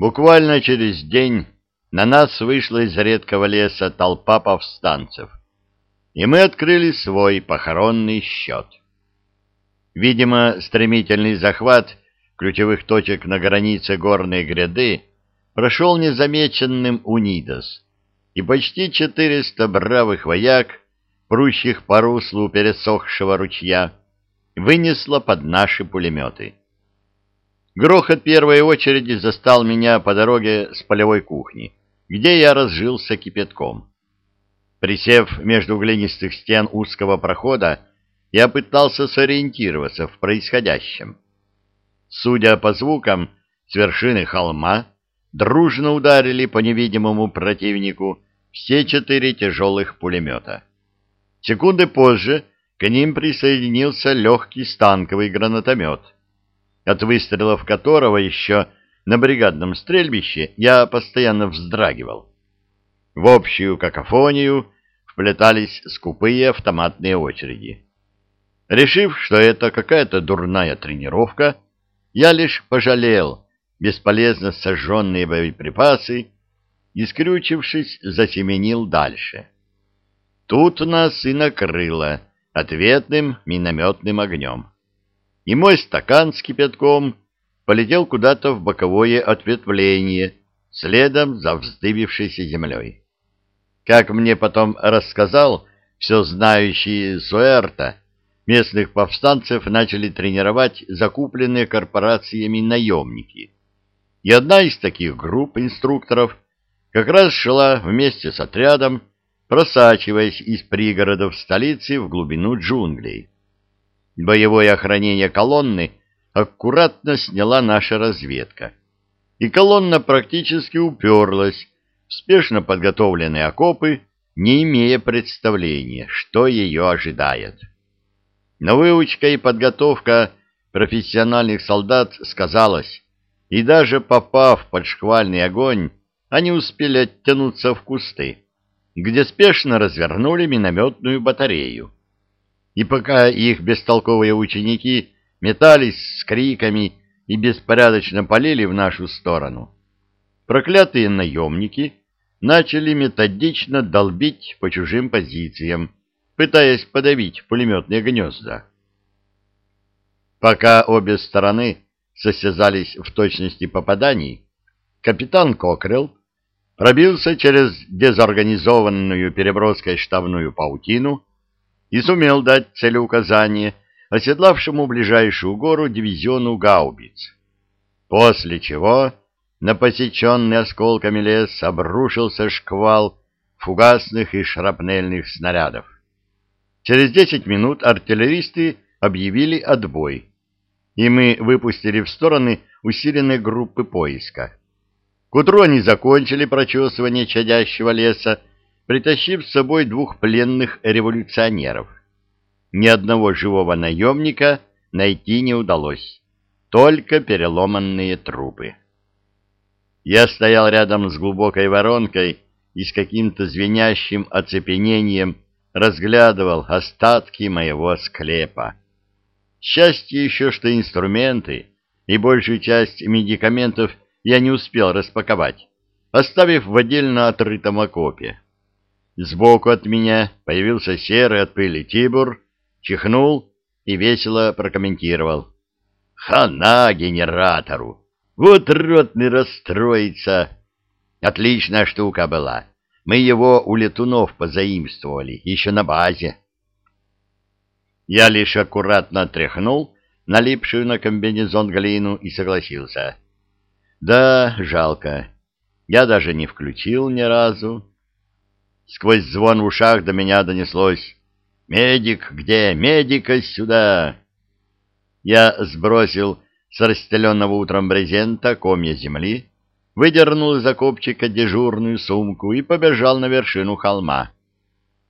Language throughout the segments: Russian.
Буквально через день на нас вышла из редкого леса толпа повстанцев, и мы открыли свой похоронный счет. Видимо, стремительный захват ключевых точек на границе горной гряды прошел незамеченным у Нидос, и почти 400 бравых вояк, прущих по руслу пересохшего ручья, вынесло под наши пулеметы. Грохот первой очереди застал меня по дороге с полевой кухни, где я разжился кипятком. Присев между глинистых стен узкого прохода, я пытался сориентироваться в происходящем. Судя по звукам, с вершины холма дружно ударили по невидимому противнику все четыре тяжелых пулемета. Секунды позже к ним присоединился легкий станковый гранатомет — от выстрелов которого еще на бригадном стрельбище я постоянно вздрагивал. В общую какофонию вплетались скупые автоматные очереди. Решив, что это какая-то дурная тренировка, я лишь пожалел бесполезно сожженные боеприпасы и, скрючившись, засеменил дальше. Тут нас и накрыло ответным минометным огнем и мой стакан с кипятком полетел куда-то в боковое ответвление, следом за вздыбившейся землей. Как мне потом рассказал все знающий Суэрта, местных повстанцев начали тренировать закупленные корпорациями наемники. И одна из таких групп инструкторов как раз шла вместе с отрядом, просачиваясь из пригородов столицы в глубину джунглей. Боевое охранение колонны аккуратно сняла наша разведка, и колонна практически уперлась в спешно подготовленные окопы, не имея представления, что ее ожидает. Но выучка и подготовка профессиональных солдат сказалась, и даже попав под шквальный огонь, они успели оттянуться в кусты, где спешно развернули минометную батарею и пока их бестолковые ученики метались с криками и беспорядочно полили в нашу сторону, проклятые наемники начали методично долбить по чужим позициям, пытаясь подавить пулеметные гнезда. Пока обе стороны состязались в точности попаданий, капитан Кокрелл пробился через дезорганизованную переброской штабную паутину и сумел дать целеуказание оседлавшему ближайшую гору дивизиону гаубиц. После чего на посеченный осколками лес обрушился шквал фугасных и шрапнельных снарядов. Через десять минут артиллеристы объявили отбой, и мы выпустили в стороны усиленные группы поиска. К утру они закончили прочесывание чадящего леса притащив с собой двух пленных революционеров. Ни одного живого наемника найти не удалось, только переломанные трупы. Я стоял рядом с глубокой воронкой и с каким-то звенящим оцепенением разглядывал остатки моего склепа. Счастье еще, что инструменты и большую часть медикаментов я не успел распаковать, оставив в отдельно отрытом окопе. Сбоку от меня появился серый от пыли Тибур, чихнул и весело прокомментировал. «Хана генератору! Вот ротный расстроится! Отличная штука была. Мы его у летунов позаимствовали, еще на базе». Я лишь аккуратно тряхнул налипшую на комбинезон глину и согласился. «Да, жалко. Я даже не включил ни разу». Сквозь звон в ушах до меня донеслось «Медик где? Медика сюда!» Я сбросил с расстеленного утром брезента комья земли, выдернул из окопчика дежурную сумку и побежал на вершину холма.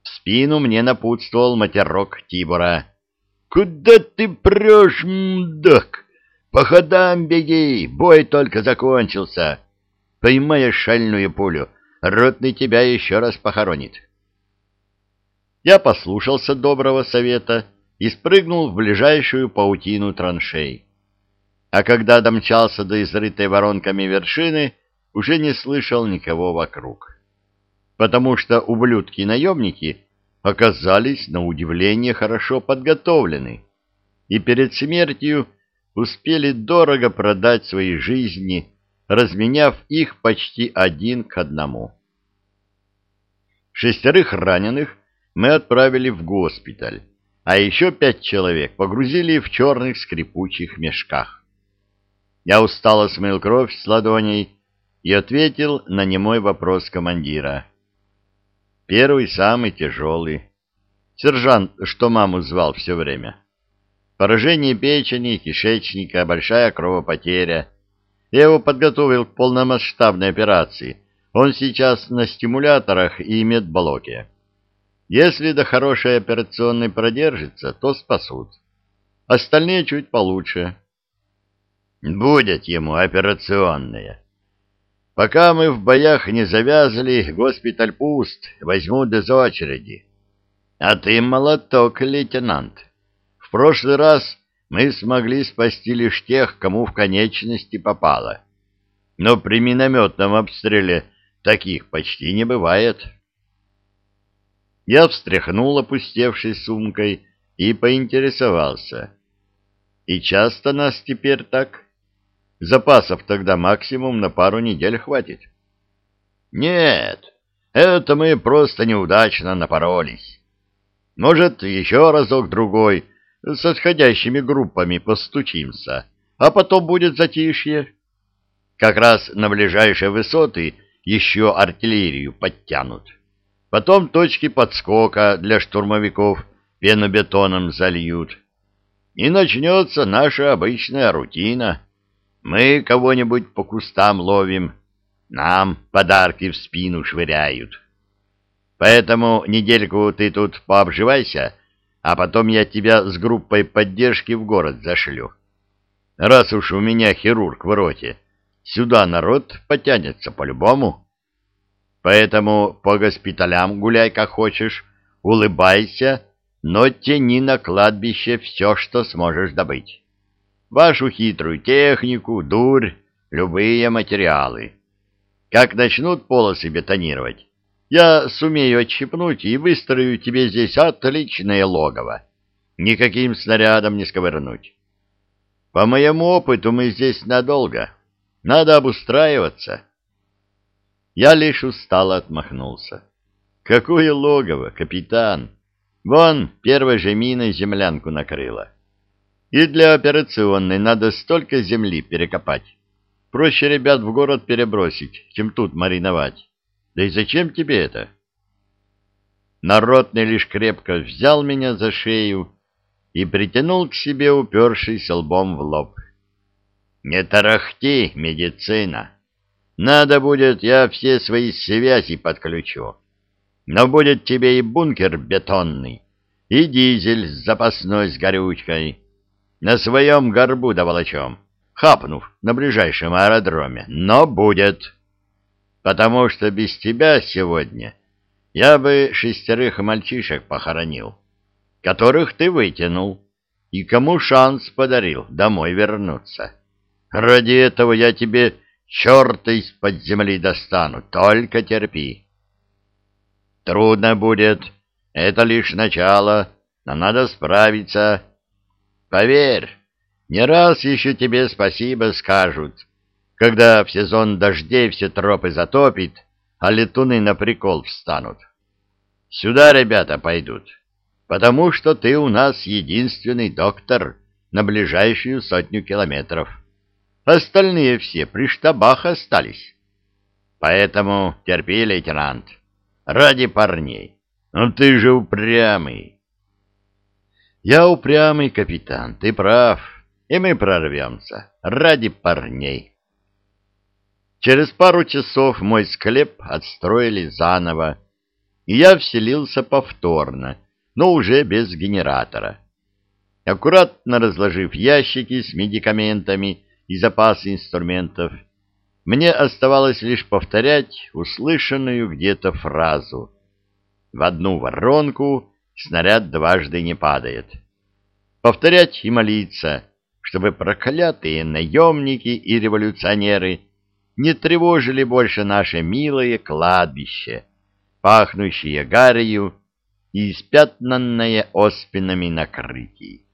В спину мне напутствовал матерок Тибора. «Куда ты прешь, мдак? По ходам беги, бой только закончился. Поймаешь шальную пулю, ротный тебя еще раз похоронит. Я послушался доброго совета и спрыгнул в ближайшую паутину траншей. а когда домчался до изрытой воронками вершины, уже не слышал никого вокруг. Потому что ублюдки-наемники оказались, на удивление, хорошо подготовлены, и перед смертью успели дорого продать свои жизни, разменяв их почти один к одному. Шестерых раненых мы отправили в госпиталь, а еще пять человек погрузили в черных скрипучих мешках. Я устало смыл кровь с ладоней и ответил на немой вопрос командира. Первый самый тяжелый. Сержант, что маму звал все время. Поражение печени, кишечника, большая кровопотеря. Я его подготовил к полномасштабной операции. Он сейчас на стимуляторах и медблоке. Если до хорошей операционной продержится, то спасут. Остальные чуть получше. Будет ему операционная. Пока мы в боях не завязали, госпиталь пуст, возьму без очереди. А ты молоток, лейтенант. В прошлый раз мы смогли спасти лишь тех, кому в конечности попало. Но при минометном обстреле таких почти не бывает. Я встряхнул опустевшей сумкой и поинтересовался. И часто нас теперь так? Запасов тогда максимум на пару недель хватит. Нет, это мы просто неудачно напоролись. Может, еще разок-другой — с отходящими группами постучимся, а потом будет затишье. Как раз на ближайшие высоты еще артиллерию подтянут. Потом точки подскока для штурмовиков пенобетоном зальют. И начнется наша обычная рутина. Мы кого-нибудь по кустам ловим, нам подарки в спину швыряют. Поэтому недельку ты тут пообживайся, а потом я тебя с группой поддержки в город зашлю. Раз уж у меня хирург в роте, сюда народ потянется по-любому. Поэтому по госпиталям гуляй как хочешь, улыбайся, но тяни на кладбище все, что сможешь добыть. Вашу хитрую технику, дурь, любые материалы. Как начнут полосы бетонировать, я сумею отщипнуть и выстрою тебе здесь отличное логово. Никаким снарядом не сковырнуть. По моему опыту мы здесь надолго. Надо обустраиваться. Я лишь устало отмахнулся. Какое логово, капитан? Вон, первой же миной землянку накрыло. И для операционной надо столько земли перекопать. Проще ребят в город перебросить, чем тут мариновать. Да и зачем тебе это? Народный лишь крепко взял меня за шею и притянул к себе, упершись лбом в лоб. «Не тарахти, медицина! Надо будет, я все свои связи подключу. Но будет тебе и бункер бетонный, и дизель с запасной с горючкой. На своем горбу доволочем, хапнув на ближайшем аэродроме. Но будет!» Потому что без тебя сегодня я бы шестерых мальчишек похоронил, которых ты вытянул, и кому шанс подарил домой вернуться. Ради этого я тебе черта из-под земли достану, только терпи. Трудно будет, это лишь начало, но надо справиться. Поверь, не раз еще тебе спасибо скажут, когда в сезон дождей все тропы затопит, а летуны на прикол встанут. Сюда ребята пойдут, потому что ты у нас единственный доктор на ближайшую сотню километров. Остальные все при штабах остались. Поэтому терпи, лейтенант, ради парней. Ну ты же упрямый. Я упрямый, капитан, ты прав, и мы прорвемся ради парней. Через пару часов мой склеп отстроили заново, и я вселился повторно, но уже без генератора. Аккуратно разложив ящики с медикаментами и запасы инструментов, мне оставалось лишь повторять услышанную где-то фразу. В одну воронку снаряд дважды не падает. Повторять и молиться, чтобы проклятые наемники и революционеры не тревожили больше наше милое кладбище, пахнущее гарью и испятнанное оспинами накрытий.